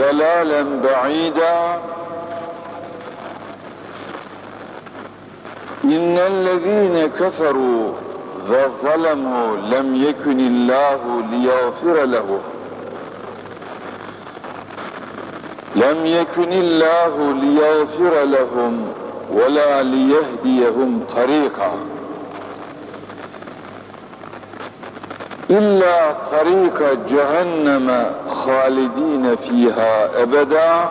ضلالا بعيدا. إن الذين كفروا وظلموا لم يكن الله ليغفر لهم. لم يكن الله ليغفر لهم ولا ليهديهم طريقا. إلا طريق جهنم. خالدين فيها أبدا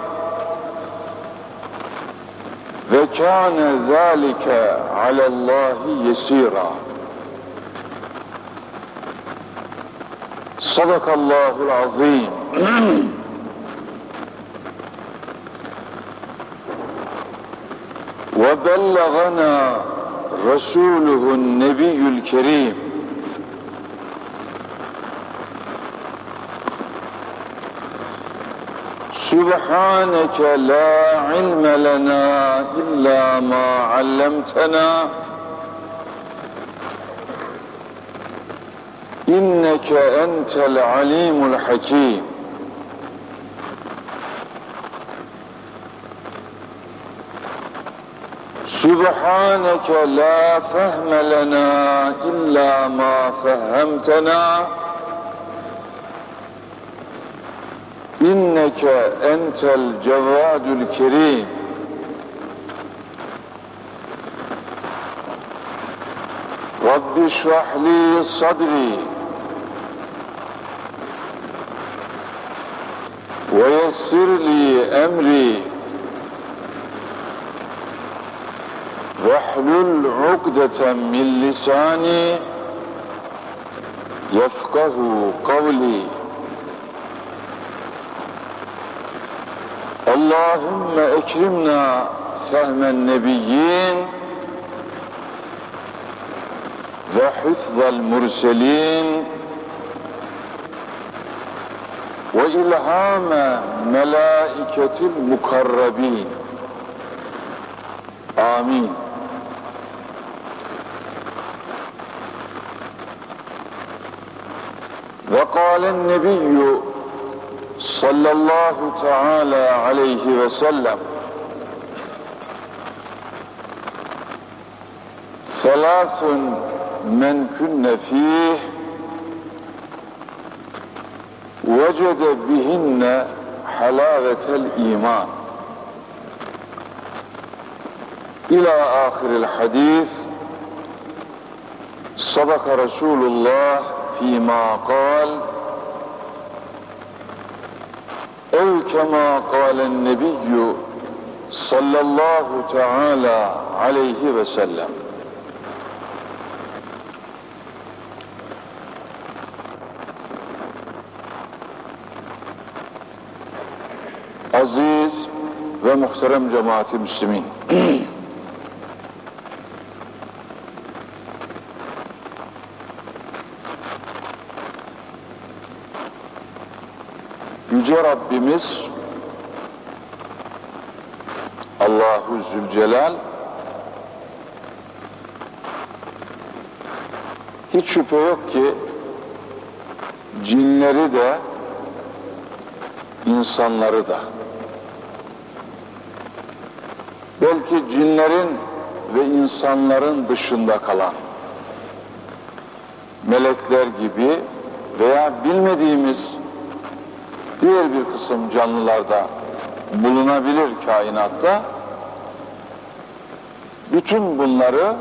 وكان ذلك على الله يسيرا صدق الله العظيم وبلغنا رسوله النبي الكريم سبحانك لا علم لنا إلا ما علمتنا. إنك أنت العليم الحكيم. سبحانك لا فهم لنا إلا ما فهمتنا. inneke entel cevvadül kerim. Rabbi şrahli sadri. Ve yessirli emri. Vehlül ukdeten min lisani yefkahu kavli. Allahümme ekrimna fehmen nebiyyin ve hıfzal murselin ve ilhame melaiketil mukarrabin. Amin. Ve kâlen nebiyyü صلى الله تعالى عليه وسلم. ثلاث من كن فيه وجد بهن حلاوة الإيمان. إلى آخر الحديث صدق رسول الله فيما قال كما قال النبي صلى الله تعالى عليه وسلم Aziz ve muhterem cemaati Müslümin. Yüce Rabbimiz Allahu Zülcelal hiç şüphe yok ki cinleri de insanları da. Belki cinlerin ve insanların dışında kalan melekler gibi veya bilmediğimiz diğer bir kısım canlılarda bulunabilir kainatta bütün bunları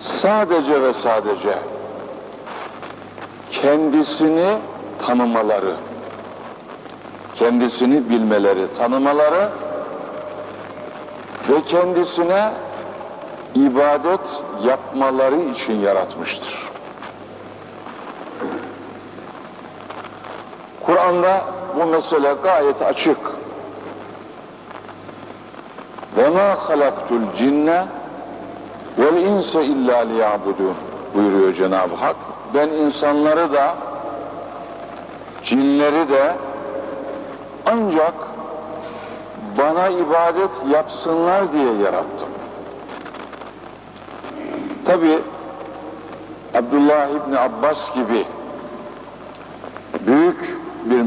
sadece ve sadece kendisini tanımaları kendisini bilmeleri, tanımaları ve kendisine ibadet yapmaları için yaratmıştır. Kur'an'da bu mesele gayet açık. Halaktul cinne vel insa illa liyabudun buyuruyor Cenab-ı Hak. Ben insanları da cinleri de ancak bana ibadet yapsınlar diye yarattım. Tabi Abdullah İbni Abbas gibi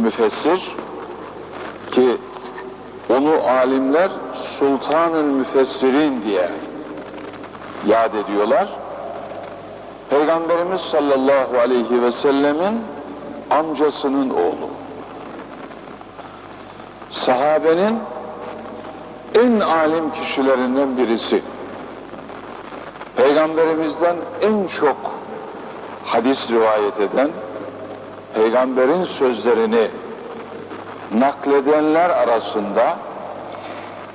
müfessir ki onu alimler Sultanın Müfessirin diye yad ediyorlar. Peygamberimiz sallallahu aleyhi ve sellemin amcasının oğlu. Sahabenin en alim kişilerinden birisi. Peygamberimizden en çok hadis rivayet eden, peygamberin sözlerini nakledenler arasında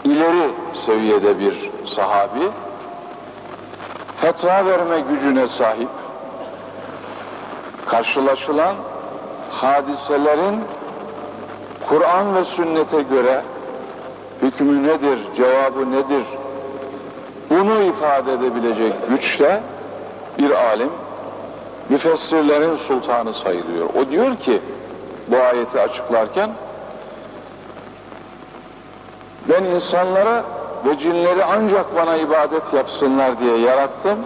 ileri seviyede bir sahabi, fetva verme gücüne sahip, karşılaşılan hadiselerin Kur'an ve sünnete göre hükmü nedir, cevabı nedir, bunu ifade edebilecek güçte bir alim, müfessirlerin sultanı sayılıyor. O diyor ki, bu ayeti açıklarken, ben insanlara ve cinleri ancak bana ibadet yapsınlar diye yarattım.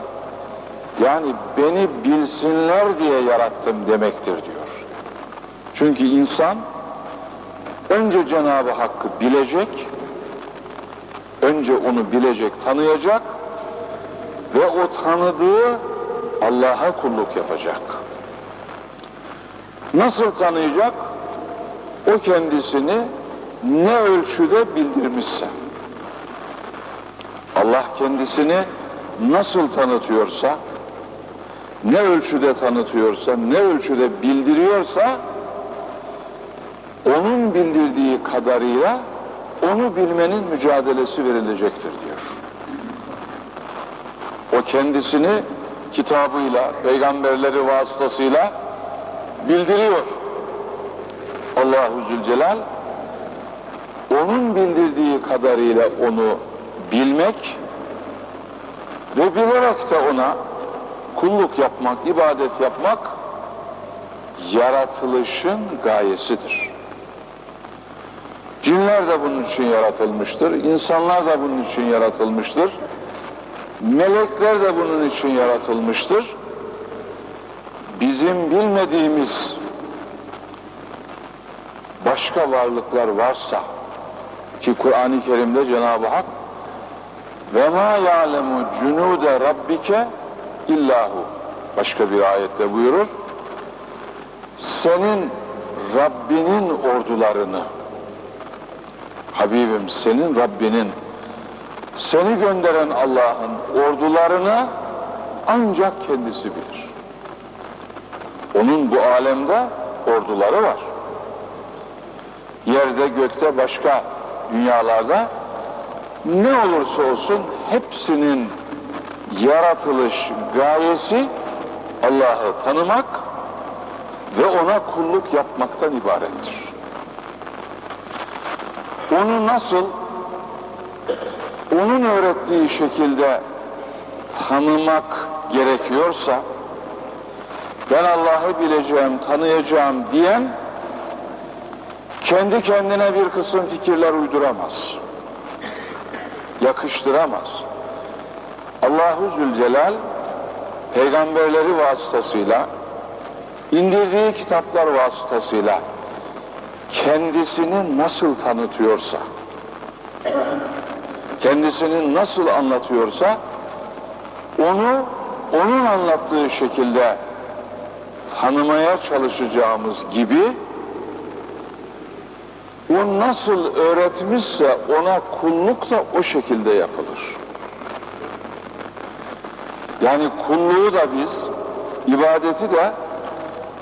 Yani beni bilsinler diye yarattım demektir diyor. Çünkü insan önce Cenab-ı Hakk'ı bilecek, önce onu bilecek, tanıyacak ve o tanıdığı Allah'a kulluk yapacak. Nasıl tanıyacak? O kendisini ne ölçüde bildirmişse. Allah kendisini nasıl tanıtıyorsa, ne ölçüde tanıtıyorsa, ne ölçüde bildiriyorsa, onun bildirdiği kadarıyla onu bilmenin mücadelesi verilecektir diyor. O kendisini kitabıyla, peygamberleri vasıtasıyla bildiriyor. Allahu Zülcelal onun bildirdiği kadarıyla onu bilmek ve bilerek de ona kulluk yapmak, ibadet yapmak yaratılışın gayesidir. Cinler de bunun için yaratılmıştır, insanlar da bunun için yaratılmıştır, melekler de bunun için yaratılmıştır. Bizim bilmediğimiz başka varlıklar varsa ki Kur'an-ı Kerim'de Cenab-ı Hak ve ma ya'lemu cunude rabbike illahu başka bir ayette buyurur senin Rabbinin ordularını Habibim senin Rabbinin seni gönderen Allah'ın ordularını ancak kendisi bilir. Onun bu alemde orduları var. Yerde gökte başka dünyalarda ne olursa olsun hepsinin yaratılış gayesi Allah'ı tanımak ve ona kulluk yapmaktan ibarettir. Onu nasıl onun öğrettiği şekilde tanımak gerekiyorsa ben Allah'ı bileceğim, tanıyacağım diyen kendi kendine bir kısım fikirler uyduramaz. Yakıştıramaz. Allahu Zülcelal peygamberleri vasıtasıyla indirdiği kitaplar vasıtasıyla kendisini nasıl tanıtıyorsa kendisini nasıl anlatıyorsa onu onun anlattığı şekilde tanımaya çalışacağımız gibi o nasıl öğretmişse ona kulluk da o şekilde yapılır. Yani kulluğu da biz, ibadeti de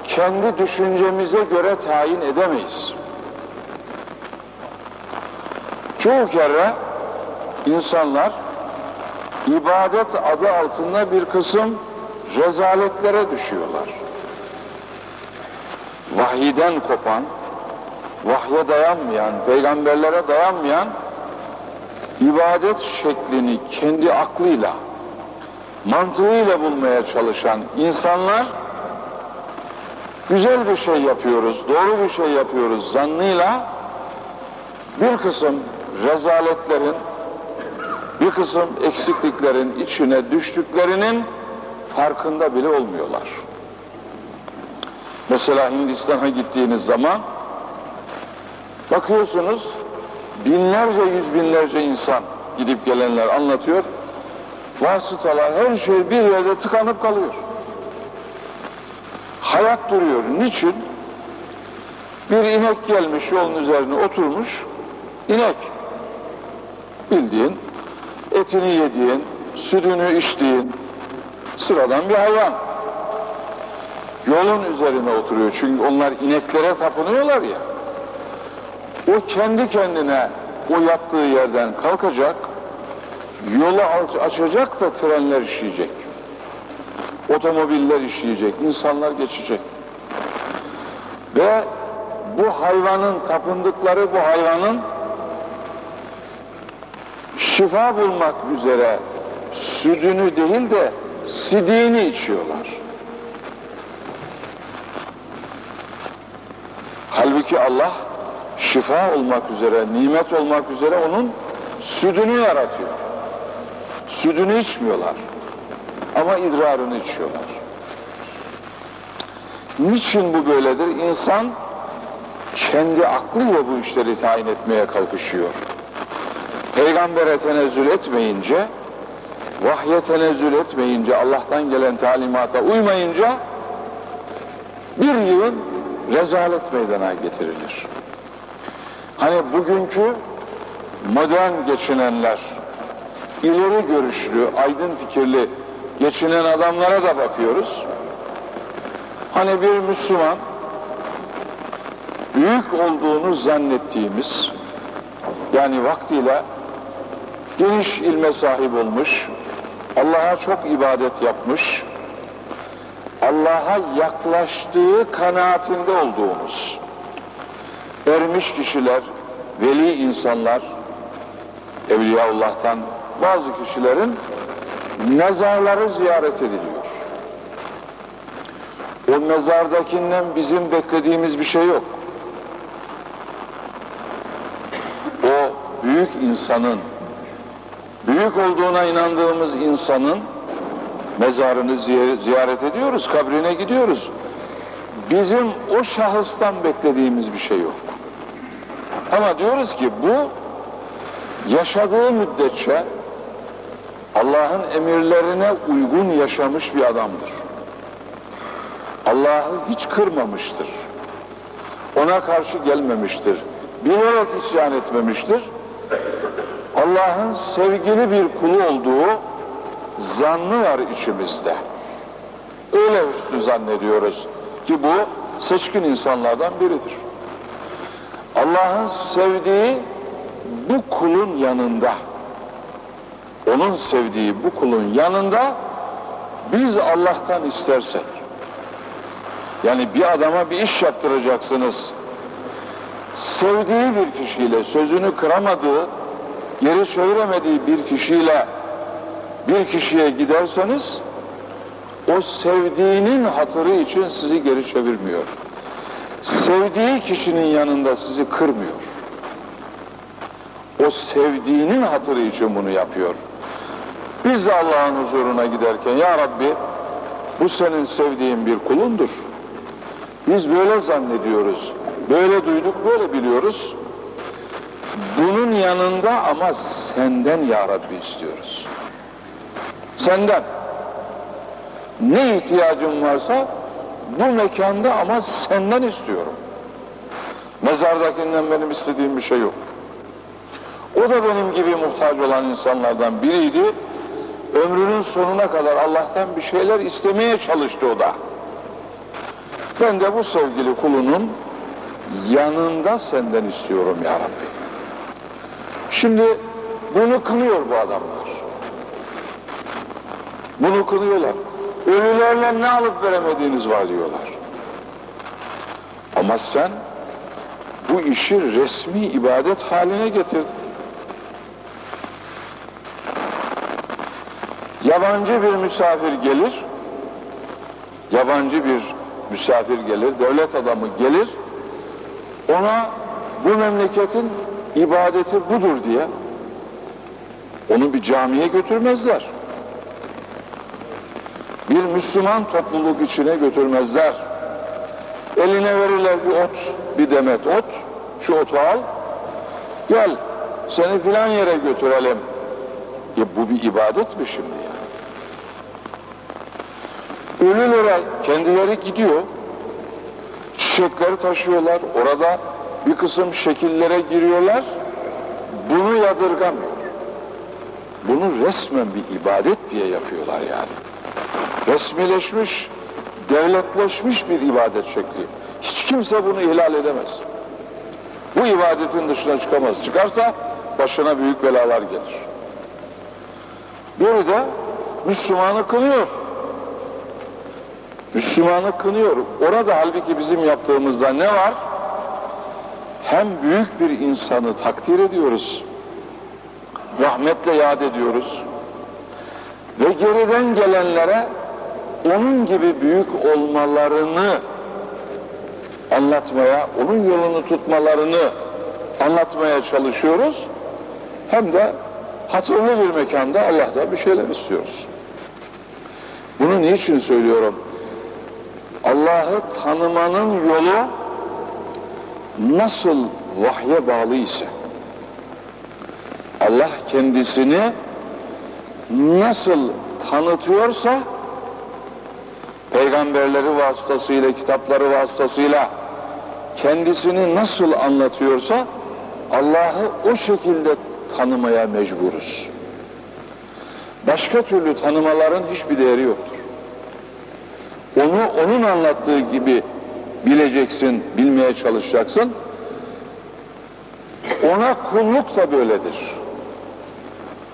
kendi düşüncemize göre tayin edemeyiz. Çoğu kere insanlar ibadet adı altında bir kısım rezaletlere düşüyorlar. Vahiden kopan, vahye dayanmayan, peygamberlere dayanmayan ibadet şeklini kendi aklıyla, mantığıyla bulmaya çalışan insanlar güzel bir şey yapıyoruz, doğru bir şey yapıyoruz zannıyla bir kısım rezaletlerin, bir kısım eksikliklerin içine düştüklerinin farkında bile olmuyorlar. Mesela Hindistan'a gittiğiniz zaman Bakıyorsunuz binlerce yüz binlerce insan gidip gelenler anlatıyor. Vasıtalar her şey bir yerde tıkanıp kalıyor. Hayat duruyor. Niçin? Bir inek gelmiş yolun üzerine oturmuş. İnek. Bildiğin etini yediğin, sütünü içtiğin sıradan bir hayvan. Yolun üzerine oturuyor çünkü onlar ineklere tapınıyorlar ya. O kendi kendine o yattığı yerden kalkacak, yolu açacak da trenler işleyecek. Otomobiller işleyecek, insanlar geçecek. Ve bu hayvanın tapındıkları bu hayvanın şifa bulmak üzere sütünü değil de sidiğini içiyorlar. Halbuki Allah şifa olmak üzere, nimet olmak üzere onun sütünü yaratıyor. Sütünü içmiyorlar. Ama idrarını içiyorlar. Niçin bu böyledir? İnsan kendi aklıyla bu işleri tayin etmeye kalkışıyor. Peygambere tenezzül etmeyince, vahye tenezzül etmeyince, Allah'tan gelen talimata uymayınca bir yığın rezalet meydana getirilir. Hani bugünkü modern geçinenler, ileri görüşlü, aydın fikirli geçinen adamlara da bakıyoruz. Hani bir Müslüman büyük olduğunu zannettiğimiz yani vaktiyle geniş ilme sahip olmuş, Allah'a çok ibadet yapmış, Allah'a yaklaştığı kanaatinde olduğumuz ermiş kişiler, veli insanlar, Evliyaullah'tan bazı kişilerin mezarları ziyaret ediliyor. O mezardakinden bizim beklediğimiz bir şey yok. O büyük insanın, büyük olduğuna inandığımız insanın mezarını ziyaret ediyoruz, kabrine gidiyoruz. Bizim o şahıstan beklediğimiz bir şey yok. Ama diyoruz ki bu yaşadığı müddetçe Allah'ın emirlerine uygun yaşamış bir adamdır. Allah'ı hiç kırmamıştır. Ona karşı gelmemiştir. Bilerek isyan etmemiştir. Allah'ın sevgili bir kulu olduğu zannı var içimizde. Öyle üstü zannediyoruz ki bu seçkin insanlardan biridir. Allah'ın sevdiği bu kulun yanında, onun sevdiği bu kulun yanında biz Allah'tan istersek, yani bir adama bir iş yaptıracaksınız, sevdiği bir kişiyle, sözünü kıramadığı, geri çeviremediği bir kişiyle bir kişiye giderseniz, o sevdiğinin hatırı için sizi geri çevirmiyor. Sevdiği kişinin yanında sizi kırmıyor. O sevdiğinin hatırı için bunu yapıyor. Biz Allah'ın huzuruna giderken ya Rabbi bu senin sevdiğin bir kulundur. Biz böyle zannediyoruz. Böyle duyduk, böyle biliyoruz. Bunun yanında ama senden ya Rabbi istiyoruz. Senden. Ne ihtiyacım varsa bu mekanda ama senden istiyorum. Mezardakinden benim istediğim bir şey yok. O da benim gibi muhtaç olan insanlardan biriydi. Ömrünün sonuna kadar Allah'tan bir şeyler istemeye çalıştı o da. Ben de bu sevgili kulunun yanında senden istiyorum ya Rabbi. Şimdi bunu kınıyor bu adamlar. Bunu kınıyorlar. Ölülerle ne alıp veremediğiniz var diyorlar. Ama sen bu işi resmi ibadet haline getirdin. Yabancı bir misafir gelir, yabancı bir misafir gelir, devlet adamı gelir, ona bu memleketin ibadeti budur diye onu bir camiye götürmezler. Bir Müslüman topluluk içine götürmezler. Eline verirler bir ot, bir demet ot, şu otu al, gel seni filan yere götürelim. E bu bir ibadet mi şimdi ya? Ölülere kendileri gidiyor, çiçekleri taşıyorlar, orada bir kısım şekillere giriyorlar, bunu yadırgamıyor. Bunu resmen bir ibadet diye yapıyorlar yani. Resmileşmiş, devletleşmiş bir ibadet şekli. Hiç kimse bunu ihlal edemez. Bu ibadetin dışına çıkamaz. Çıkarsa başına büyük belalar gelir. Biri de Müslümanı kınıyor. Müslümanı kınıyor. Orada halbuki bizim yaptığımızda ne var? Hem büyük bir insanı takdir ediyoruz. Rahmetle yad ediyoruz. Ve geriden gelenlere onun gibi büyük olmalarını anlatmaya, onun yolunu tutmalarını anlatmaya çalışıyoruz. Hem de hatırlı bir mekanda Allah'tan bir şeyler istiyoruz. Bunu niçin söylüyorum? Allah'ı tanımanın yolu nasıl vahye bağlı ise, Allah kendisini nasıl tanıtıyorsa, peygamberleri vasıtasıyla, kitapları vasıtasıyla kendisini nasıl anlatıyorsa, Allah'ı o şekilde tanımaya mecburuz. Başka türlü tanımaların hiçbir değeri yoktur. Onu onun anlattığı gibi bileceksin, bilmeye çalışacaksın. Ona kulluk da böyledir.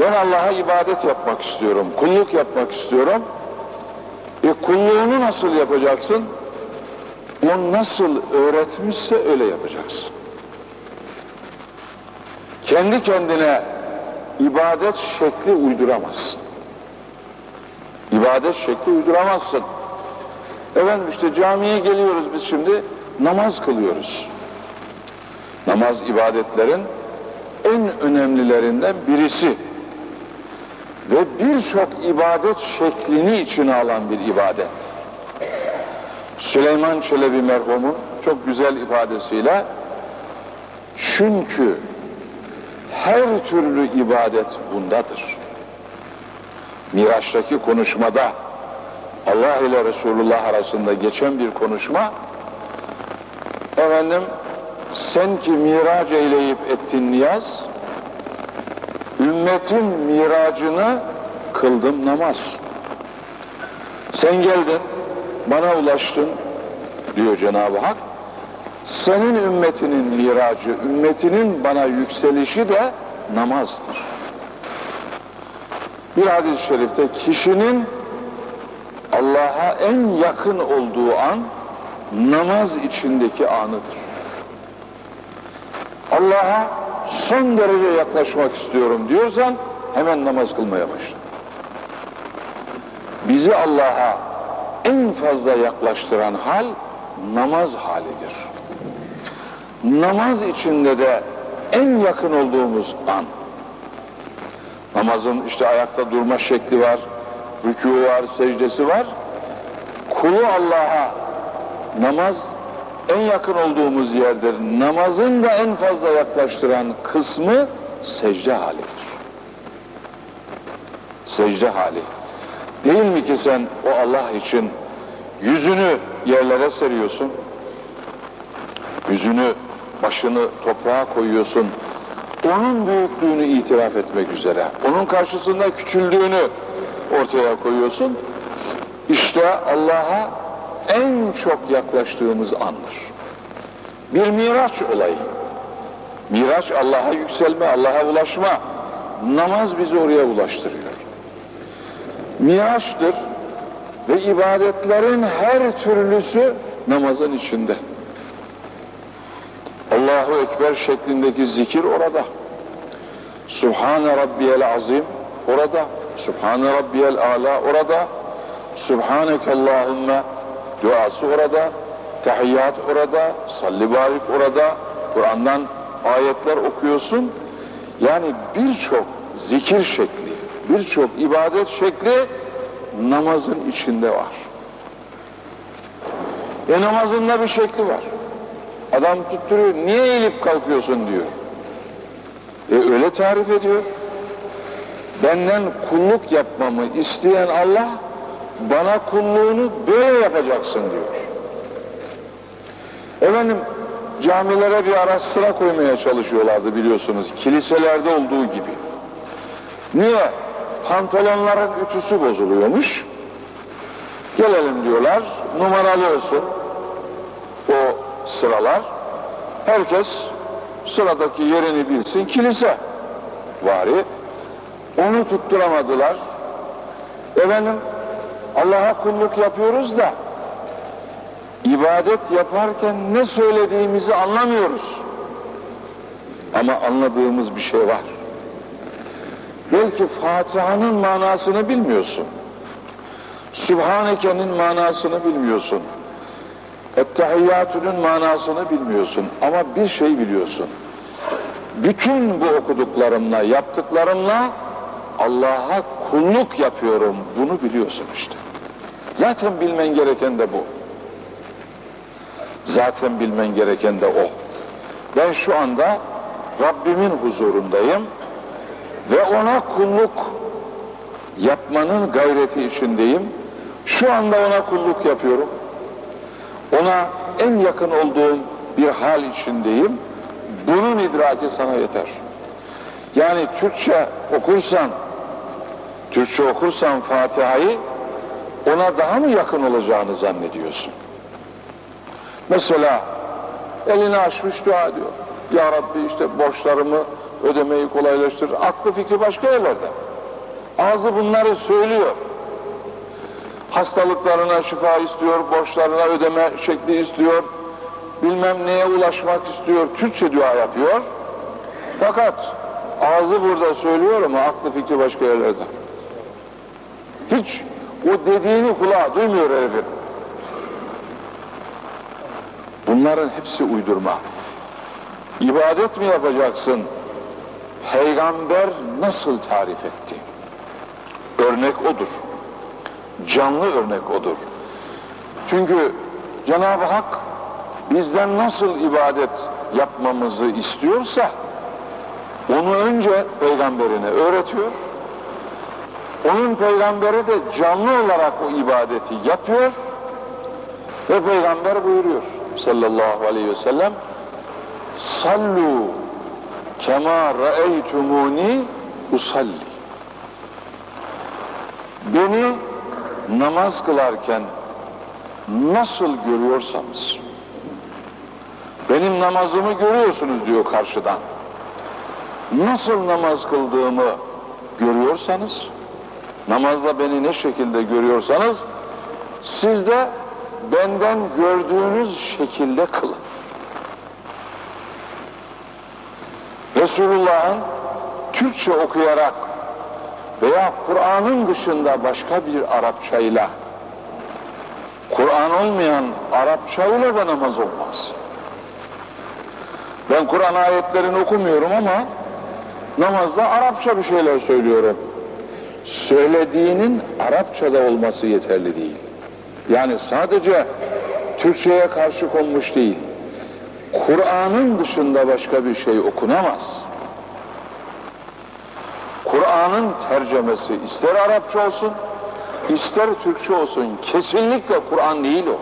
Ben Allah'a ibadet yapmak istiyorum, kulluk yapmak istiyorum. E kulluğunu nasıl yapacaksın? O nasıl öğretmişse öyle yapacaksın. Kendi kendine ibadet şekli uyduramazsın. İbadet şekli uyduramazsın. Efendim işte camiye geliyoruz biz şimdi, namaz kılıyoruz. Namaz ibadetlerin en önemlilerinden birisi ve birçok ibadet şeklini içine alan bir ibadet. Süleyman Çelebi merhumun çok güzel ifadesiyle çünkü her türlü ibadet bundadır. Miraç'taki konuşmada Allah ile Resulullah arasında geçen bir konuşma efendim sen ki miraç eyleyip ettin niyaz ümmetin miracını kıldım namaz. Sen geldin bana ulaştın diyor Cenab-ı Hak. Senin ümmetinin miracı ümmetinin bana yükselişi de namazdır. Bir hadis-i şerifte kişinin Allah'a en yakın olduğu an namaz içindeki anıdır. Allah'a son derece yaklaşmak istiyorum diyorsan hemen namaz kılmaya başla. Bizi Allah'a en fazla yaklaştıran hal namaz halidir. Namaz içinde de en yakın olduğumuz an. Namazın işte ayakta durma şekli var, rükû var, secdesi var. Kulu Allah'a namaz en yakın olduğumuz yerdir. Namazın da en fazla yaklaştıran kısmı secde halidir. Secde hali. Değil mi ki sen o Allah için yüzünü yerlere seriyorsun, yüzünü, başını toprağa koyuyorsun, onun büyüklüğünü itiraf etmek üzere, onun karşısında küçüldüğünü ortaya koyuyorsun. İşte Allah'a en çok yaklaştığımız andır. Bir miraç olayı. Miraç Allah'a yükselme, Allah'a ulaşma. Namaz bizi oraya ulaştırıyor. Miraçtır ve ibadetlerin her türlüsü namazın içinde. Allahu Ekber şeklindeki zikir orada. Subhane Rabbiyel Azim orada. Subhane Rabbiyel Ala orada. Subhaneke Allahümme duası orada. Tehiyyat orada. Salli barik orada. Kur'an'dan ayetler okuyorsun. Yani birçok zikir şekli, birçok ibadet şekli namazın içinde var. E namazın da bir şekli var. Adam tutturuyor. Niye eğilip kalkıyorsun diyor. E öyle tarif ediyor. Benden kulluk yapmamı isteyen Allah bana kulluğunu böyle yapacaksın diyor. Efendim camilere bir ara sıra koymaya çalışıyorlardı biliyorsunuz. Kiliselerde olduğu gibi. Niye? Pantolonların ütüsü bozuluyormuş. Gelelim diyorlar, numaralı olsun o sıralar. Herkes sıradaki yerini bilsin, kilise vari. Onu tutturamadılar. Efendim, Allah'a kulluk yapıyoruz da ibadet yaparken ne söylediğimizi anlamıyoruz. Ama anladığımız bir şey var. Belki Fatiha'nın manasını bilmiyorsun. Sübhaneke'nin manasını bilmiyorsun. Ettehiyyatü'nün manasını bilmiyorsun. Ama bir şey biliyorsun. Bütün bu okuduklarımla, yaptıklarımla Allah'a kulluk yapıyorum. Bunu biliyorsun işte. Zaten bilmen gereken de bu. Zaten bilmen gereken de o. Ben şu anda Rabbimin huzurundayım ve ona kulluk yapmanın gayreti içindeyim. Şu anda ona kulluk yapıyorum. Ona en yakın olduğum bir hal içindeyim. Bunun idraki sana yeter. Yani Türkçe okursan, Türkçe okursan Fatiha'yı ona daha mı yakın olacağını zannediyorsun? Mesela elini açmış dua ediyor. Ya Rabbi işte borçlarımı ödemeyi kolaylaştır. Aklı fikri başka yerlerde. Ağzı bunları söylüyor. Hastalıklarına şifa istiyor, borçlarına ödeme şekli istiyor, bilmem neye ulaşmak istiyor, Türkçe dua yapıyor. Fakat ağzı burada söylüyor ama aklı fikri başka yerlerde. Hiç o dediğini kulağa duymuyor herifin. Bunların hepsi uydurma. İbadet mi yapacaksın? Peygamber nasıl tarif etti? Örnek odur. Canlı örnek odur. Çünkü Cenab-ı Hak bizden nasıl ibadet yapmamızı istiyorsa onu önce peygamberine öğretiyor. Onun peygamberi de canlı olarak o ibadeti yapıyor ve peygamber buyuruyor sallallahu aleyhi ve sellem sallu kema ra'eytumuni usalli. Beni namaz kılarken nasıl görüyorsanız benim namazımı görüyorsunuz diyor karşıdan. Nasıl namaz kıldığımı görüyorsanız namazda beni ne şekilde görüyorsanız siz de benden gördüğünüz şekilde kılın. Resulullah'ın Türkçe okuyarak veya Kur'an'ın dışında başka bir Arapçayla Kur'an olmayan Arapçayla da namaz olmaz. Ben Kur'an ayetlerini okumuyorum ama namazda Arapça bir şeyler söylüyorum. Söylediğinin Arapçada olması yeterli değil. Yani sadece Türkçe'ye karşı konmuş değil. Kur'an'ın dışında başka bir şey okunamaz. Kur'an'ın tercemesi ister Arapça olsun, ister Türkçe olsun. Kesinlikle Kur'an değil o.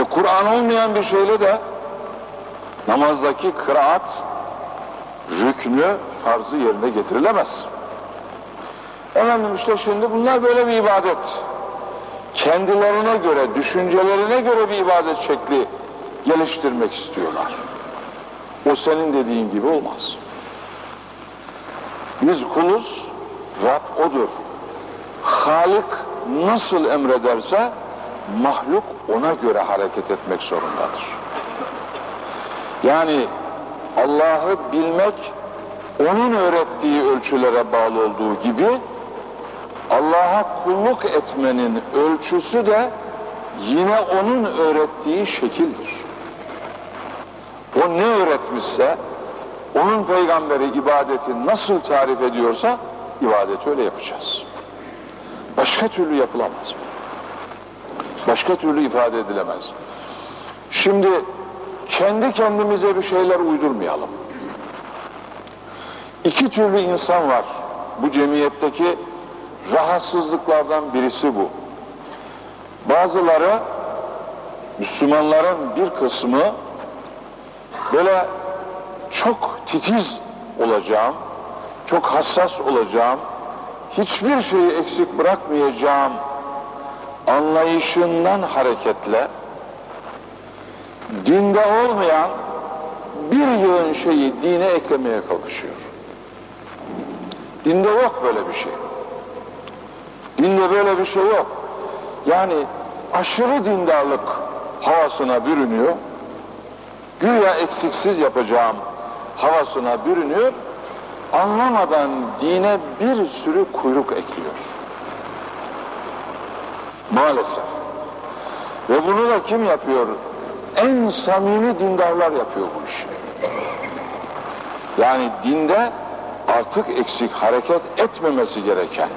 E Kur'an olmayan bir şeyle de namazdaki kıraat rüknü farzı yerine getirilemez. Efendim işte şimdi bunlar böyle bir ibadet. Kendilerine göre, düşüncelerine göre bir ibadet şekli geliştirmek istiyorlar. O senin dediğin gibi olmaz. Biz kuluz, Rab odur. Halik nasıl emrederse mahluk ona göre hareket etmek zorundadır. Yani Allah'ı bilmek onun öğrettiği ölçülere bağlı olduğu gibi Allah'a kulluk etmenin ölçüsü de yine onun öğrettiği şekildir. O ne öğretmişse, onun peygamberi ibadeti nasıl tarif ediyorsa, ibadeti öyle yapacağız. Başka türlü yapılamaz. Başka türlü ifade edilemez. Şimdi kendi kendimize bir şeyler uydurmayalım. İki türlü insan var. Bu cemiyetteki rahatsızlıklardan birisi bu. Bazıları Müslümanların bir kısmı böyle çok titiz olacağım, çok hassas olacağım, hiçbir şeyi eksik bırakmayacağım anlayışından hareketle dinde olmayan bir yığın şeyi dine eklemeye kalkışıyor. Dinde yok böyle bir şey. Dinde böyle bir şey yok. Yani aşırı dindarlık havasına bürünüyor. Güya eksiksiz yapacağım havasına bürünüyor. Anlamadan dine bir sürü kuyruk ekliyor. Maalesef. Ve bunu da kim yapıyor? En samimi dindarlar yapıyor bu işi. Yani dinde artık eksik hareket etmemesi gereken,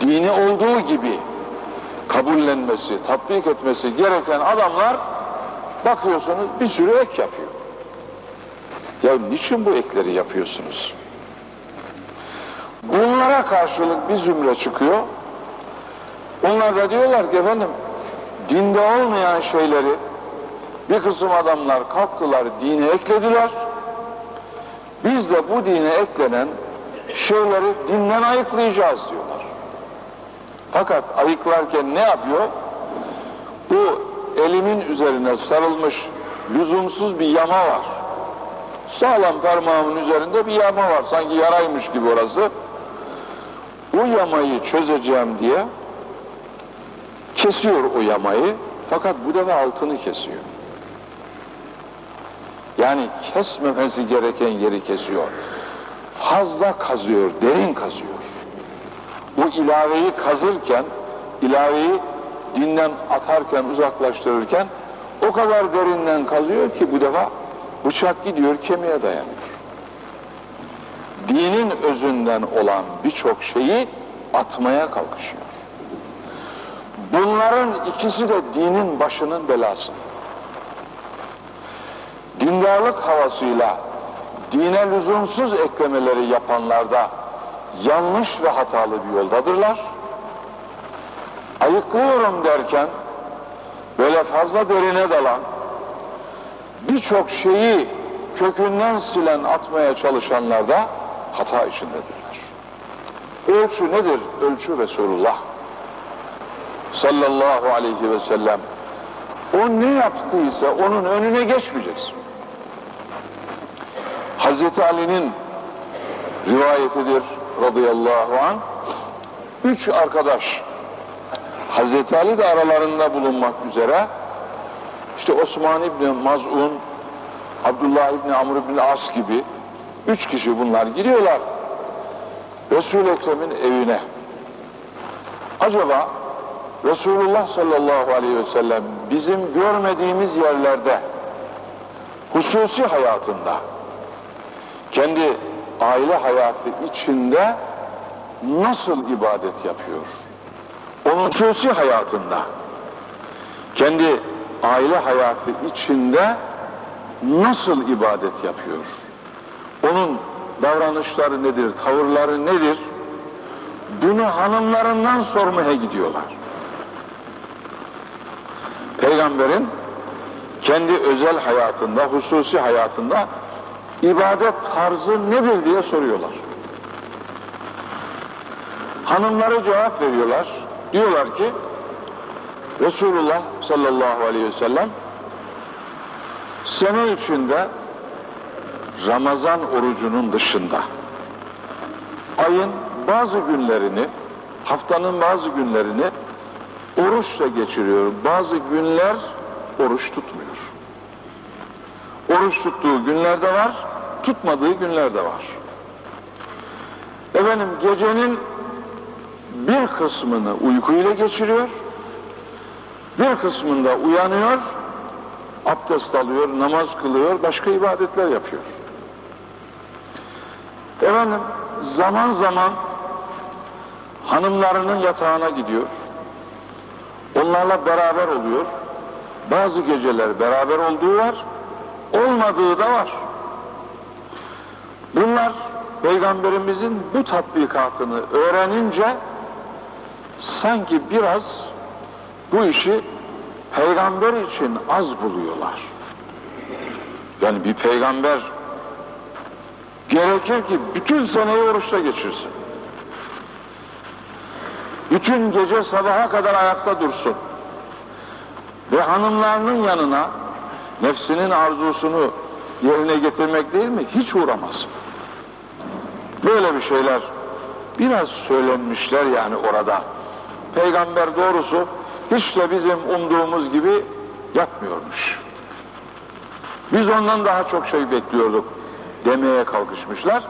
dini olduğu gibi kabullenmesi, tatbik etmesi gereken adamlar bakıyorsunuz bir sürü ek yapıyor. Ya niçin bu ekleri yapıyorsunuz? Bunlara karşılık bir zümre çıkıyor. Onlar da diyorlar ki efendim dinde olmayan şeyleri bir kısım adamlar kalktılar dine eklediler. Biz de bu dine eklenen şeyleri dinden ayıklayacağız diyorlar. Fakat ayıklarken ne yapıyor? Bu elimin üzerine sarılmış lüzumsuz bir yama var. Sağlam parmağımın üzerinde bir yama var. Sanki yaraymış gibi orası. Bu yamayı çözeceğim diye kesiyor o yamayı. Fakat bu defa altını kesiyor. Yani kesmemesi gereken yeri kesiyor. Fazla kazıyor, derin kazıyor. Bu ilaveyi kazırken, ilaveyi dinden atarken, uzaklaştırırken o kadar derinden kazıyor ki bu defa bıçak gidiyor kemiğe dayanıyor. Dinin özünden olan birçok şeyi atmaya kalkışıyor. Bunların ikisi de dinin başının belası. Dindarlık havasıyla dine lüzumsuz eklemeleri yapanlarda yanlış ve hatalı bir yoldadırlar. Ayıklıyorum derken böyle fazla derine dalan birçok şeyi kökünden silen atmaya çalışanlar da hata içindedirler. Ölçü nedir? Ölçü Resulullah sallallahu aleyhi ve sellem. O ne yaptıysa onun önüne geçmeyeceksin. Hazreti Ali'nin rivayetidir radıyallahu an. Üç arkadaş Hazreti Ali de aralarında bulunmak üzere işte Osman İbni Maz'un Abdullah İbni Amr İbni As gibi üç kişi bunlar gidiyorlar Resul-i Ekrem'in evine. Acaba Resulullah sallallahu aleyhi ve sellem bizim görmediğimiz yerlerde hususi hayatında kendi aile hayatı içinde nasıl ibadet yapıyor? Onun hususi hayatında kendi aile hayatı içinde nasıl ibadet yapıyor? Onun davranışları nedir, tavırları nedir? Bunu hanımlarından sormaya gidiyorlar. Peygamberin kendi özel hayatında, hususi hayatında ibadet tarzı nedir diye soruyorlar. Hanımları cevap veriyorlar. Diyorlar ki Resulullah sallallahu aleyhi ve sellem sene içinde Ramazan orucunun dışında ayın bazı günlerini haftanın bazı günlerini oruçla geçiriyor. Bazı günler oruç tutmuyor. Oruç tuttuğu günlerde var, tutmadığı günlerde var. Efendim gecenin bir kısmını uykuyla geçiriyor, bir kısmında uyanıyor, abdest alıyor, namaz kılıyor, başka ibadetler yapıyor. Efendim zaman zaman hanımlarının yatağına gidiyor, onlarla beraber oluyor, Bazı geceler beraber olduğu var, olmadığı da var. Bunlar Peygamberimizin bu tatbikatını öğrenince sanki biraz bu işi peygamber için az buluyorlar. Yani bir peygamber gerekir ki bütün seneyi oruçta geçirsin. Bütün gece sabaha kadar ayakta dursun. Ve hanımlarının yanına nefsinin arzusunu yerine getirmek değil mi? Hiç uğramaz. Böyle bir şeyler biraz söylenmişler yani orada. Peygamber doğrusu hiç de bizim umduğumuz gibi yapmıyormuş. Biz ondan daha çok şey bekliyorduk demeye kalkışmışlar.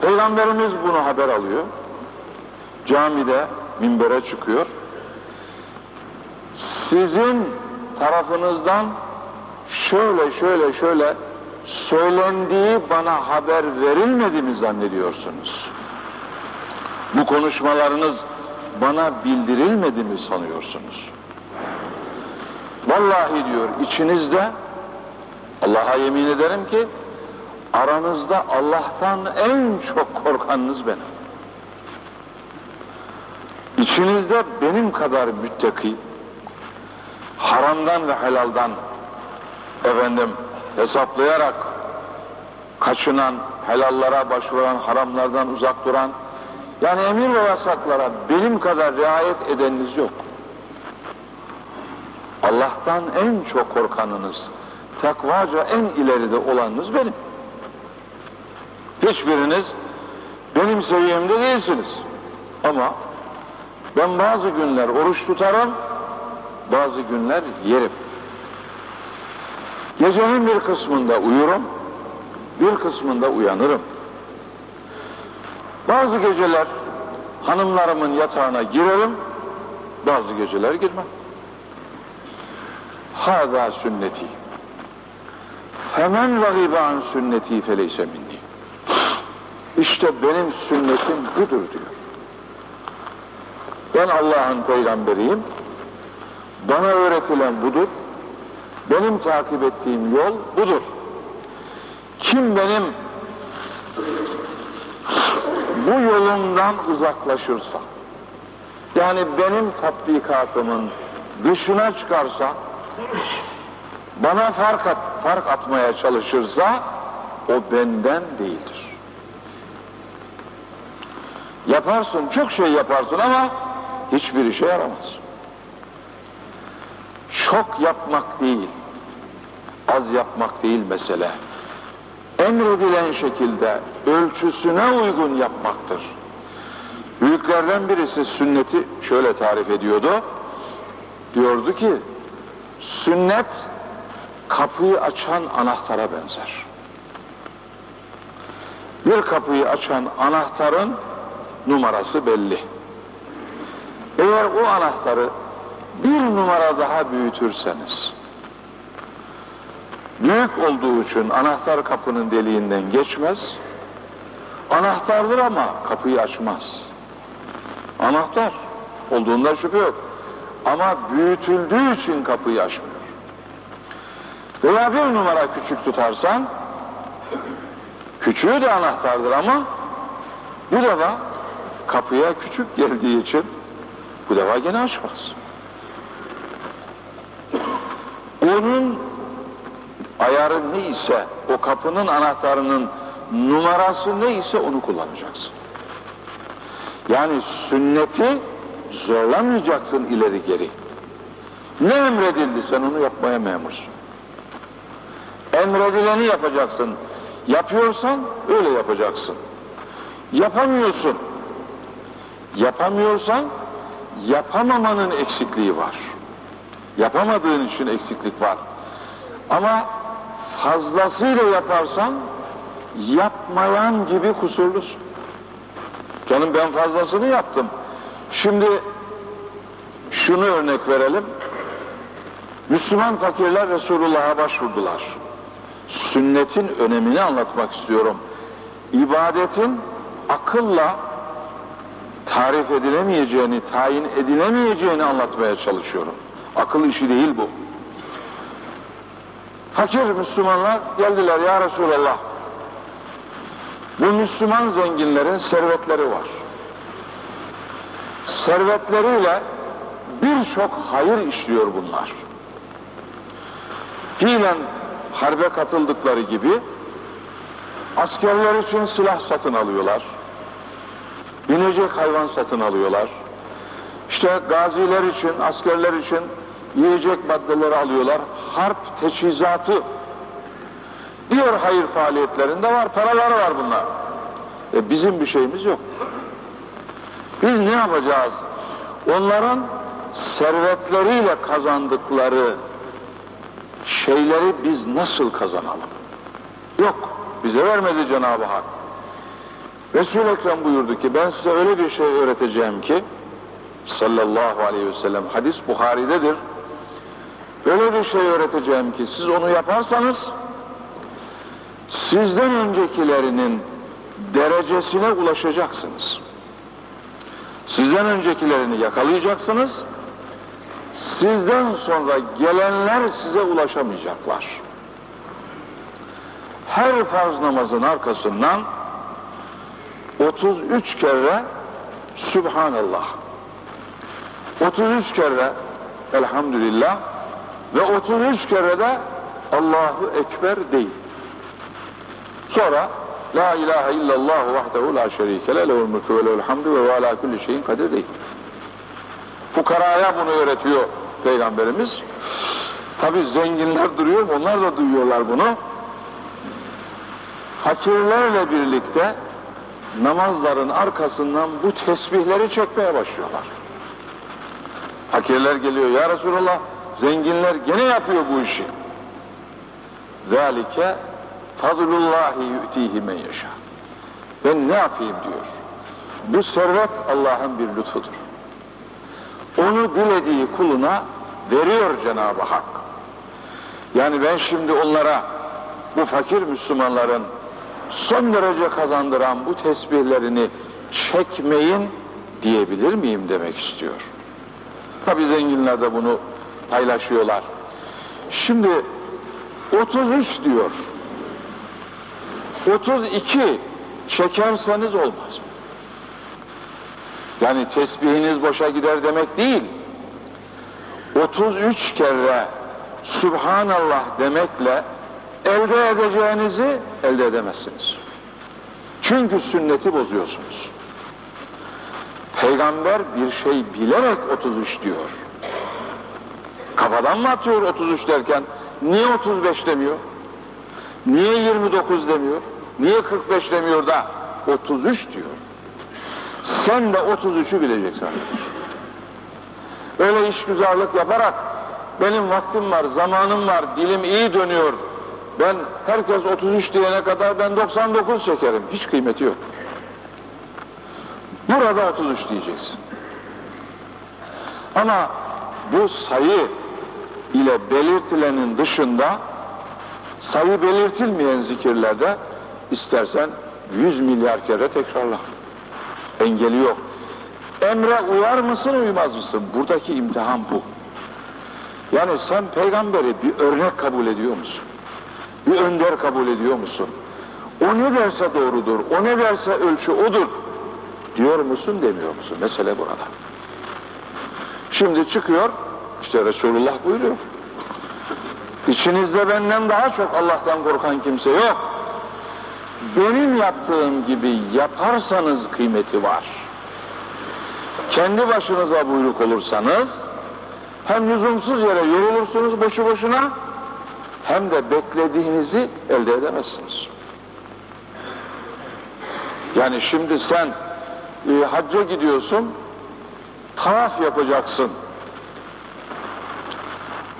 Peygamberimiz bunu haber alıyor. Camide minbere çıkıyor. Sizin tarafınızdan şöyle şöyle şöyle söylendiği bana haber verilmedi mi zannediyorsunuz? Bu konuşmalarınız bana bildirilmedi mi sanıyorsunuz? Vallahi diyor içinizde Allah'a yemin ederim ki aranızda Allah'tan en çok korkanınız benim. İçinizde benim kadar müttaki, haramdan ve helaldan efendim hesaplayarak kaçınan, helallara başvuran, haramlardan uzak duran, yani emir ve yasaklara benim kadar riayet edeniniz yok. Allah'tan en çok korkanınız, takvaca en ileride olanınız benim. Hiçbiriniz benim seviyemde değilsiniz. Ama ben bazı günler oruç tutarım, bazı günler yerim. Gecenin bir kısmında uyurum, bir kısmında uyanırım. Bazı geceler hanımlarımın yatağına girerim, bazı geceler girmem. Hâzâ sünneti. Hemen ragibe an sünneti feleyse minni. İşte benim sünnetim budur diyor. Ben Allah'ın peygamberiyim. Bana öğretilen budur. Benim takip ettiğim yol budur. Kim benim bu yolumdan uzaklaşırsa, yani benim tatbikatımın dışına çıkarsa, bana fark, at, fark atmaya çalışırsa, o benden değildir. Yaparsın, çok şey yaparsın ama hiçbir işe yaramaz. Çok yapmak değil, az yapmak değil mesele. Emredilen şekilde ölçüsüne uygun yapmaktır. Büyüklerden birisi sünneti şöyle tarif ediyordu. Diyordu ki, sünnet kapıyı açan anahtara benzer. Bir kapıyı açan anahtarın numarası belli. Eğer o anahtarı bir numara daha büyütürseniz, büyük olduğu için anahtar kapının deliğinden geçmez, anahtardır ama kapıyı açmaz. Anahtar olduğunda şüphe yok. Ama büyütüldüğü için kapıyı açmıyor. Veya bir numara küçük tutarsan, küçüğü de anahtardır ama bu defa kapıya küçük geldiği için bu defa gene açmaz. Onun ayarı neyse, o kapının anahtarının numarası neyse onu kullanacaksın. Yani sünneti zorlamayacaksın ileri geri. Ne emredildi sen onu yapmaya memursun. Emredileni yapacaksın. Yapıyorsan öyle yapacaksın. Yapamıyorsun. Yapamıyorsan yapamamanın eksikliği var. Yapamadığın için eksiklik var. Ama fazlasıyla yaparsan yapmayan gibi kusurlusun. Canım ben fazlasını yaptım. Şimdi şunu örnek verelim. Müslüman fakirler Resulullah'a başvurdular. Sünnetin önemini anlatmak istiyorum. İbadetin akılla tarif edilemeyeceğini, tayin edilemeyeceğini anlatmaya çalışıyorum. Akıl işi değil bu. Fakir Müslümanlar geldiler ya Resulallah. Bu Müslüman zenginlerin servetleri var. Servetleriyle birçok hayır işliyor bunlar. Fiilen harbe katıldıkları gibi askerler için silah satın alıyorlar. Binecek hayvan satın alıyorlar. İşte gaziler için, askerler için yiyecek maddeleri alıyorlar. Harp teçhizatı diğer hayır faaliyetlerinde var, paraları var bunlar. E bizim bir şeyimiz yok. Biz ne yapacağız? Onların servetleriyle kazandıkları şeyleri biz nasıl kazanalım? Yok, bize vermedi Cenab-ı Hak. Resul-i Ekrem buyurdu ki ben size öyle bir şey öğreteceğim ki sallallahu aleyhi ve sellem hadis Buhari'dedir. Öyle bir şey öğreteceğim ki siz onu yaparsanız sizden öncekilerinin derecesine ulaşacaksınız. Sizden öncekilerini yakalayacaksınız. Sizden sonra gelenler size ulaşamayacaklar. Her farz namazın arkasından 33 kere Subhanallah 33 kere Elhamdülillah ve 33 kere de Allahu Ekber değil. Sonra La ilahe illallah vahdehu la şerike le lehul mülkü ve lehul hamdu ve ala kulli şeyin kadir değil. Fukaraya bunu öğretiyor Peygamberimiz. Tabi zenginler duruyor, onlar da duyuyorlar bunu. Fakirlerle birlikte namazların arkasından bu tesbihleri çekmeye başlıyorlar. Fakirler geliyor, ya Resulallah Zenginler gene yapıyor bu işi. Zalike fadlullahi yu'tihi men yaşa. Ben ne yapayım diyor. Bu servet Allah'ın bir lütfudur. Onu dilediği kuluna veriyor Cenab-ı Hak. Yani ben şimdi onlara bu fakir Müslümanların son derece kazandıran bu tesbihlerini çekmeyin diyebilir miyim demek istiyor. Tabi zenginler de bunu paylaşıyorlar. Şimdi 33 diyor. 32 çekerseniz olmaz. Yani tesbihiniz boşa gider demek değil. 33 kere Subhanallah demekle elde edeceğinizi elde edemezsiniz. Çünkü sünneti bozuyorsunuz. Peygamber bir şey bilerek 33 diyor. Kafadan mı atıyor 33 derken? Niye 35 demiyor? Niye 29 demiyor? Niye 45 demiyor da 33 diyor? Sen de 33'ü bileceksin. Öyle işgüzarlık yaparak benim vaktim var, zamanım var, dilim iyi dönüyor. Ben herkes 33 diyene kadar ben 99 çekerim. Hiç kıymeti yok. Burada 33 diyeceksin. Ama bu sayı ile belirtilenin dışında sayı belirtilmeyen zikirlerde istersen 100 milyar kere tekrarla. Engeli yok. Emre uyar mısın uymaz mısın? Buradaki imtihan bu. Yani sen peygamberi bir örnek kabul ediyor musun? Bir önder kabul ediyor musun? O ne derse doğrudur, o ne derse ölçü odur. Diyor musun demiyor musun? Mesele burada. Şimdi çıkıyor, işte Resulullah buyuruyor. İçinizde benden daha çok Allah'tan korkan kimse yok. Benim yaptığım gibi yaparsanız kıymeti var. Kendi başınıza buyruk olursanız hem lüzumsuz yere yorulursunuz boşu boşuna hem de beklediğinizi elde edemezsiniz. Yani şimdi sen e, hacca gidiyorsun, tavaf yapacaksın.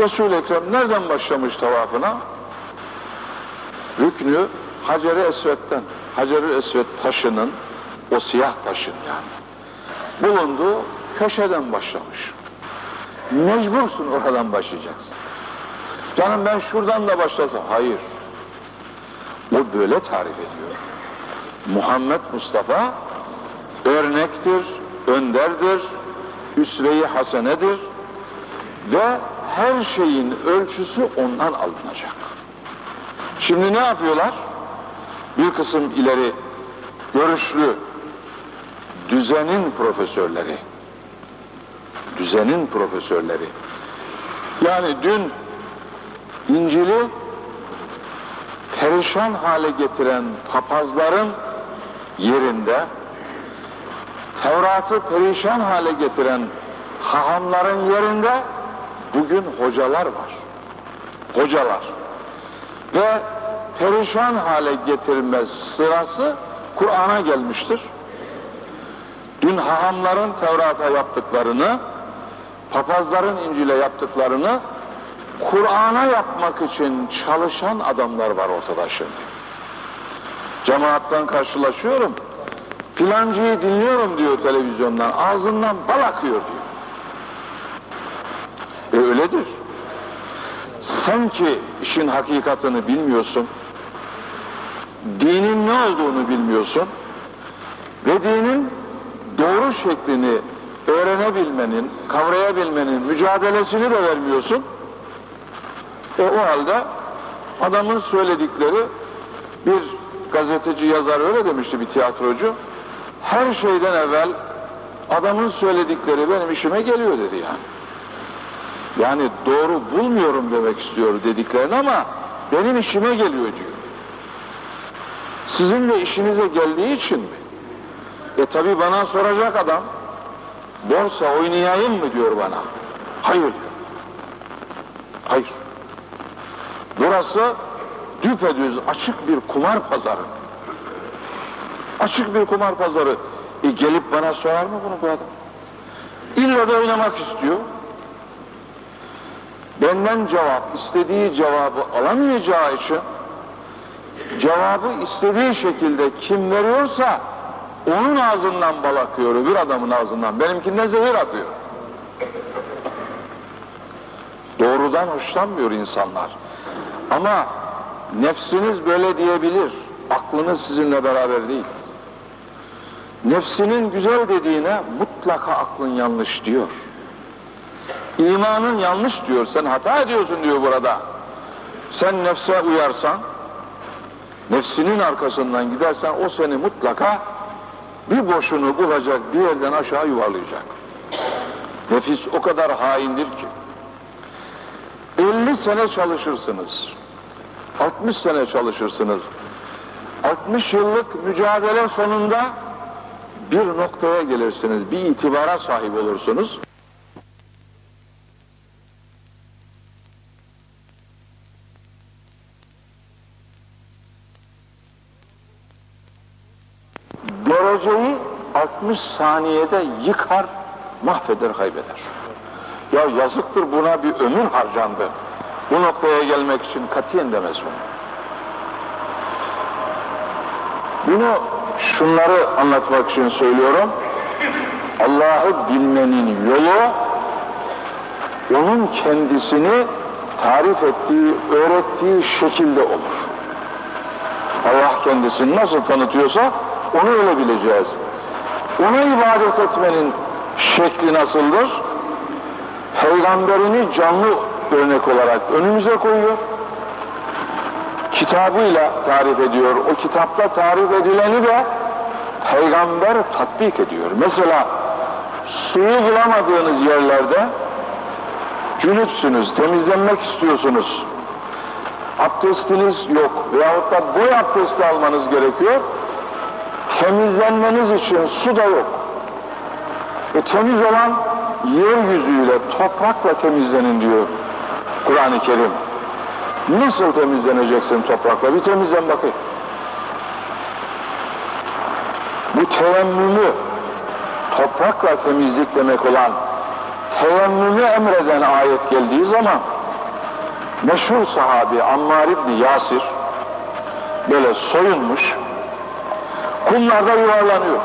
Resul-i Ekrem nereden başlamış tavafına? Rüknü Hacer-i Esved'den, Hacer-i Esved taşının, o siyah taşın yani, bulunduğu köşeden başlamış. Mecbursun oradan başlayacaksın. Canım ben şuradan da başlasam. Hayır. O böyle tarif ediyor. Muhammed Mustafa örnektir, önderdir, üsve-i hasenedir ve her şeyin ölçüsü ondan alınacak. Şimdi ne yapıyorlar? Bir kısım ileri görüşlü düzenin profesörleri, düzenin profesörleri. Yani dün İncil'i perişan hale getiren papazların yerinde Tevrat'ı perişan hale getiren hahamların yerinde bugün hocalar var. Hocalar. Ve perişan hale getirme sırası Kur'an'a gelmiştir. Dün hahamların Tevrat'a yaptıklarını, papazların İncil'e yaptıklarını Kur'an'a yapmak için çalışan adamlar var ortada şimdi. Cemaattan karşılaşıyorum. Filancıyı dinliyorum diyor televizyondan. Ağzından bal akıyor diyor. E öyledir. Sen ki işin hakikatini bilmiyorsun. Dinin ne olduğunu bilmiyorsun. Ve dinin doğru şeklini öğrenebilmenin, kavrayabilmenin mücadelesini de vermiyorsun. E o halde adamın söyledikleri bir gazeteci yazar öyle demişti bir tiyatrocu. Her şeyden evvel adamın söyledikleri benim işime geliyor dedi yani. Yani doğru bulmuyorum demek istiyor dediklerini ama benim işime geliyor diyor. Sizin de işinize geldiği için mi? E tabi bana soracak adam borsa oynayayım mı diyor bana. Hayır diyor. Hayır. Burası düpedüz açık bir kumar pazarı. Açık bir kumar pazarı. E gelip bana sorar mı bunu bu adam? İlla da oynamak istiyor. Benden cevap, istediği cevabı alamayacağı için cevabı istediği şekilde kim veriyorsa onun ağzından bal akıyor, bir adamın ağzından. Benimkinden zehir akıyor. Doğrudan hoşlanmıyor insanlar. Ama nefsiniz böyle diyebilir. Aklınız sizinle beraber değil. Nefsinin güzel dediğine mutlaka aklın yanlış diyor. İmanın yanlış diyor. Sen hata ediyorsun diyor burada. Sen nefse uyarsan, nefsinin arkasından gidersen o seni mutlaka bir boşunu bulacak, bir yerden aşağı yuvarlayacak. Nefis o kadar haindir ki. 50 sene çalışırsınız. 60 sene çalışırsınız. 60 yıllık mücadele sonunda bir noktaya gelirsiniz, bir itibara sahip olursunuz. Dereceyi 60 saniyede yıkar, mahveder, kaybeder. Ya yazıktır buna bir ömür harcandı. Bu noktaya gelmek için katiyen demez bunu. Bunu şunları anlatmak için söylüyorum. Allah'ı bilmenin yolu onun kendisini tarif ettiği, öğrettiği şekilde olur. Allah kendisini nasıl tanıtıyorsa onu öyle bileceğiz. Ona ibadet etmenin şekli nasıldır? Peygamberini canlı örnek olarak önümüze koyuyor. Kitabıyla tarif ediyor. O kitapta tarif edileni de peygamber tatbik ediyor. Mesela suyu bulamadığınız yerlerde cünüpsünüz, temizlenmek istiyorsunuz. Abdestiniz yok veyahut da boy abdesti almanız gerekiyor. Temizlenmeniz için su da yok. E temiz olan yeryüzüyle, toprakla temizlenin diyor Kur'an-ı Kerim. Nasıl temizleneceksin toprakla? Bir temizlen bakayım. Bu teyemmümü toprakla temizlik demek olan teyemmümü emreden ayet geldiği zaman meşhur sahabi Ammar İbni Yasir böyle soyunmuş kumlarda yuvarlanıyor.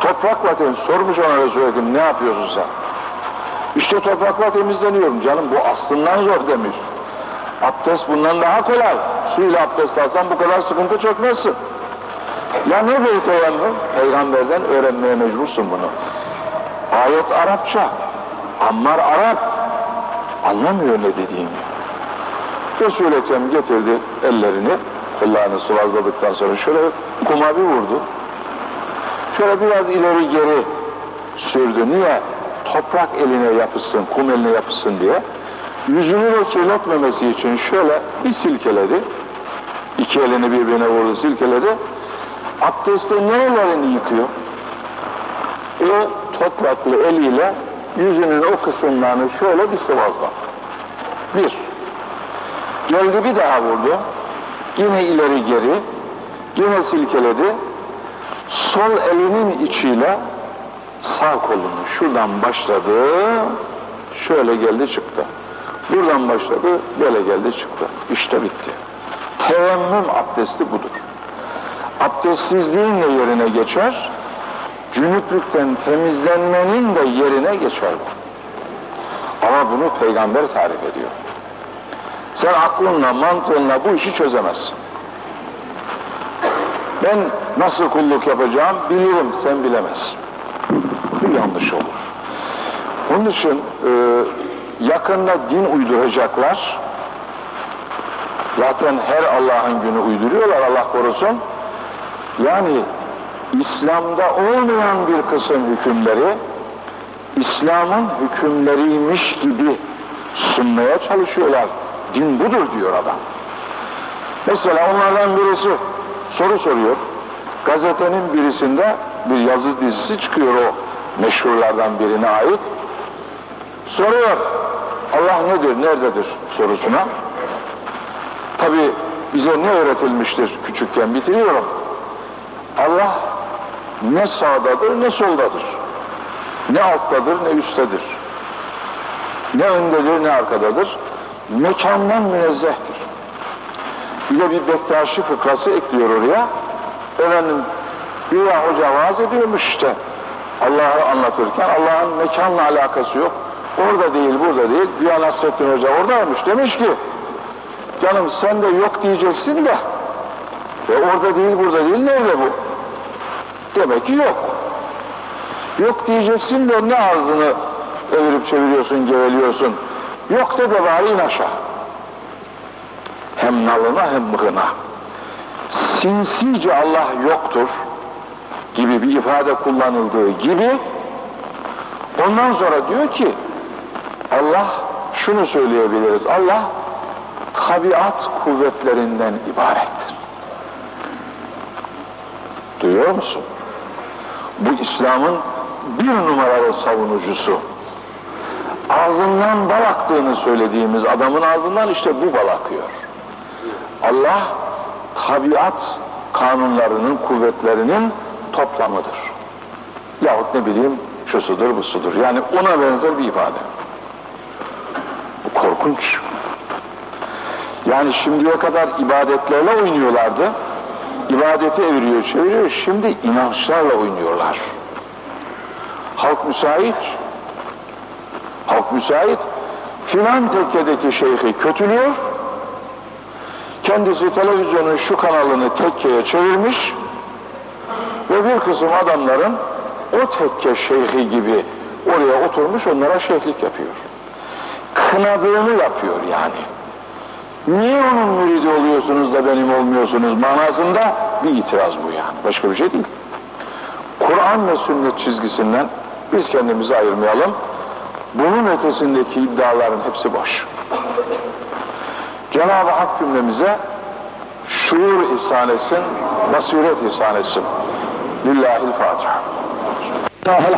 Toprakla temiz. Sormuş ona Resulü ne yapıyorsun sen? İşte toprakla temizleniyorum canım bu aslından zor demiş. Abdest bundan daha kolay. Suyla abdest alsan bu kadar sıkıntı çekmezsin. Ya ne bir teyemmüm? Peygamberden öğrenmeye mecbursun bunu. Ayet Arapça. Ammar Arap. Anlamıyor ne dediğini. Resul-i Ekrem getirdi ellerini, kollarını sıvazladıktan sonra şöyle kuma bir vurdu. Şöyle biraz ileri geri sürdü. Niye? Toprak eline yapışsın, kum eline yapışsın diye. Yüzünü de kirletmemesi için şöyle bir silkeledi. İki elini birbirine vurdu, silkeledi. Abdestte nerelerini yıkıyor? O topraklı eliyle yüzünün o kısımlarını şöyle bir sıvazladı. Bir. Geldi bir daha vurdu. Yine ileri geri. Yine silkeledi. Sol elinin içiyle sağ kolunu şuradan başladı. Şöyle geldi çıktı. Buradan başladı. Böyle geldi çıktı. İşte bitti. Teyemmüm abdesti budur. Abdestsizliğin de yerine geçer. Cünüplükten temizlenmenin de yerine geçer. Ama bunu peygamber tarif ediyor. Sen aklınla, mantığınla bu işi çözemezsin. Ben nasıl kulluk yapacağım bilirim, sen bilemezsin. Bu yanlış olur. Onun için e, yakında din uyduracaklar. Zaten her Allah'ın günü uyduruyorlar, Allah korusun. Yani İslam'da olmayan bir kısım hükümleri İslam'ın hükümleriymiş gibi sunmaya çalışıyorlar. Din budur diyor adam. Mesela onlardan birisi soru soruyor. Gazetenin birisinde bir yazı dizisi çıkıyor o meşhurlardan birine ait. Soruyor. Allah nedir, nerededir sorusuna. Tabi bize ne öğretilmiştir küçükken bitiriyorum. Allah ne sağdadır ne soldadır. Ne alttadır ne üsttedir. Ne öndedir ne arkadadır. Mekandan münezzehtir. Bir de bir Bektaşi fıkrası ekliyor oraya. Efendim Güya hoca vaaz ediyormuş işte. Allah'ı anlatırken Allah'ın mekanla alakası yok. Orada değil burada değil. Güya Nasrettin Hoca oradaymış. Demiş ki canım sen de yok diyeceksin de e orada değil burada değil nerede bu? Demek ki yok. Yok diyeceksin de ne ağzını evirip çeviriyorsun, geveliyorsun. Yok de de bari in aşağı. Hem nalına hem mıhına. Sinsice Allah yoktur gibi bir ifade kullanıldığı gibi ondan sonra diyor ki Allah şunu söyleyebiliriz. Allah tabiat kuvvetlerinden ibarettir. Duyuyor musun? Bu İslam'ın bir numaralı savunucusu. Ağzından bal aktığını söylediğimiz adamın ağzından işte bu bal akıyor. Allah tabiat kanunlarının, kuvvetlerinin toplamıdır. Yahut ne bileyim şusudur, busudur. Yani ona benzer bir ifade. Bu korkunç. Yani şimdiye kadar ibadetlerle oynuyorlardı. İbadeti eviriyor, çeviriyor. Şimdi inançlarla oynuyorlar. Halk müsait. Halk müsait. Filan tekkedeki şeyhi kötülüyor. Kendisi televizyonun şu kanalını tekkeye çevirmiş ve bir kısım adamların o tekke şeyhi gibi oraya oturmuş onlara şeyhlik yapıyor. Kınadığını yapıyor yani. Niye onun müridi oluyorsunuz da benim olmuyorsunuz manasında bir itiraz bu yani. Başka bir şey değil. Kur'an ve sünnet çizgisinden biz kendimizi ayırmayalım. Bunun ötesindeki iddiaların hepsi boş. Cenab-ı Hak cümlemize şuur ihsan etsin, basiret ihsan etsin. Lillahil Fatiha.